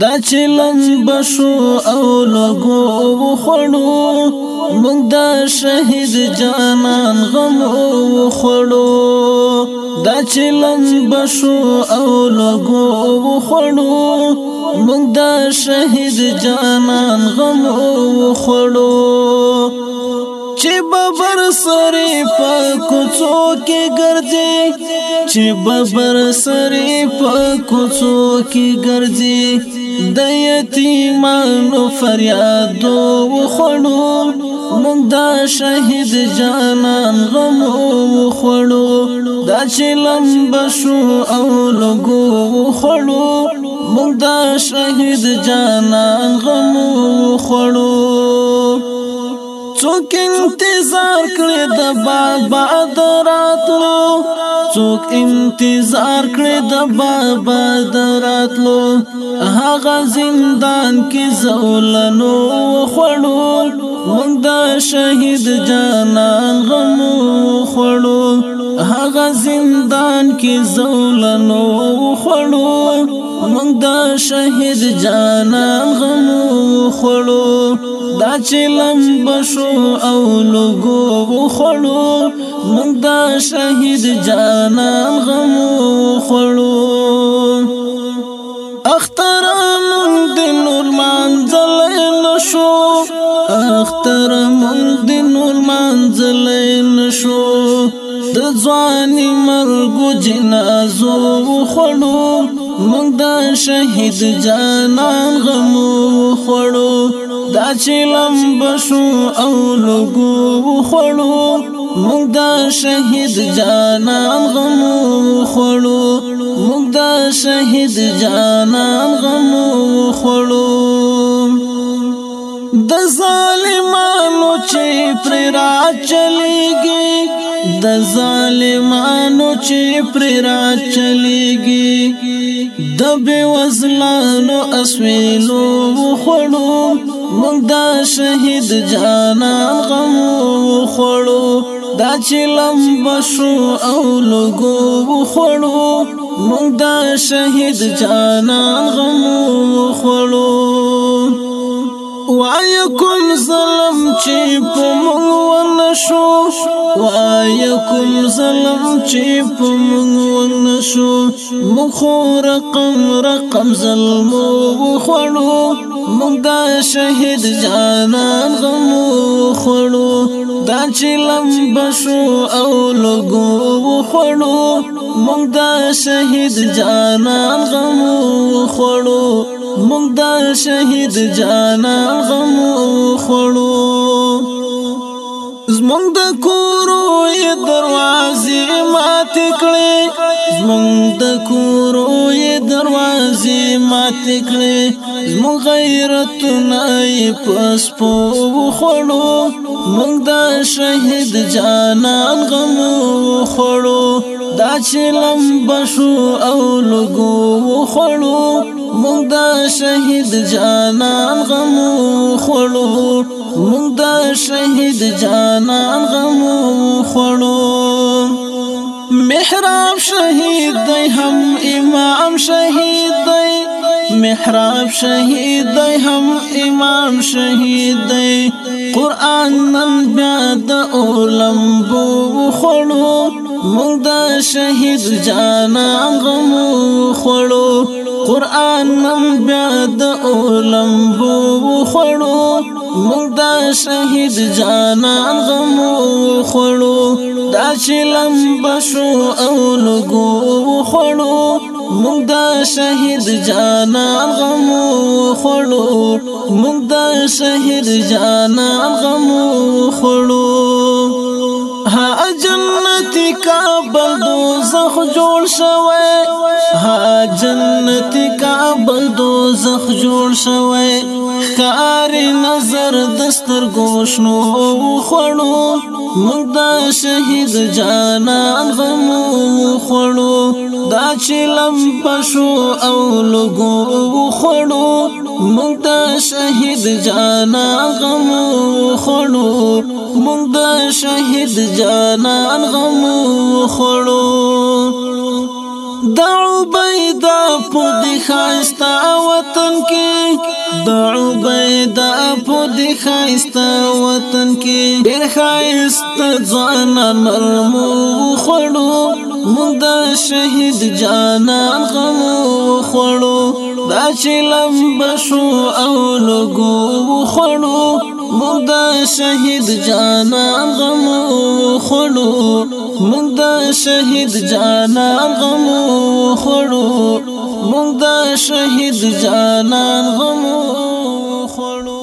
دا چې لن بشو او لګو وخړو موږ د شهید جانان غم وخړو دا چې لن بشو او لګو وخړو موږ د شهید جانان غم وخړو چې ببر سره په کوڅو کې ګرځي چې ببر سره په کوڅو کې ګرځي د یتیمانو فریاد و خړو من دا شهید جانان غم و خړو دا چې لم بشو او لګو و خړو من دا شهید جانان غم و خړو څوک انتظار کړي د بابا دراتلو څوک انتظار کړي د بابا دراتلو هغه زندان کې زولنو خړو موږ د شهید جانان غمو خړو هغه زندان کې زولنو خړو موږ د شهید جانان غمو خړو دا چې لم بشو او لګو خړو موږ د شهید جانان غمو خړو اخترانو د نور منځل نشو اختر مونږ د نور منځلې نشو د ځواني مرګو جنازو خړو مونږ د شهید جانان غمو خړو دا چې لمبشو او لګو خړو مونږ د شهید جانان غمو خړو مونږ د شهید جانان غمو خړو د ځان چې پر را چلیږي د ظالمانو چې پر را چلیږي د بې وزلانو اسویلو وخړو موږ د شهید جانا غم وخړو دا چې لمبه شو او لګو وخړو موږ د شهید جانا غم وخړو وای کوم ظلم چې په موږ ونشو وای کوم ظلم چې په موږ ونشو مخور رقم رقم ظلم وخړو موږ د شهید جانان غم وخړو دا چې لم بشو او لګو وخړو موږ د شهید جانان غم وخړو مونږ د شهید جانان غم خوړو زمونږ د کورو دروازې مات کړې زمونږ د کورو تکړه زمو غیرت نه پس په خړو موږ د شهید جانان غم خړو دا چې لم بشو او لګو خړو موږ د شهید جانان غم خړو موږ د شهید جانان غم خړو محراب شهید دی هم امام شهید دی محراب شهید دی هم امام شهید دی قران نن بیا د اولم بو خړو موږ د شهید جانا غم خړو قران نن بیا د اولم بو خړو موږ د شهید جانان غم خوړو دا چې لمبه شو او لګو خوړو موږ د شهید جانان غم خوړو موږ د شهید جانان غم خوړو ها جنتی کابل دوزخ جوړ شوی ها جنتی کابل دوزخ جوړ شوی لار دستر گوشنو خوړو موږ د شهید جانان غم خوړو دا چې لم پښو او لګو خوړو موږ د شهید جانان غم خوړو موږ د شهید جانان غم خوړو دعو بیدا په د خاستا وطن کې د عبید په د خاسته وطن کې ډېر خاسته ځوانان مرمو خړو موږ د شهید جانان غم خړو دا چې لمبشو او لګو خړو موږ د شهید جانان غم خړو مونږ د شهید جانان غم خوړو مونږ د شهید جانان غم خوړو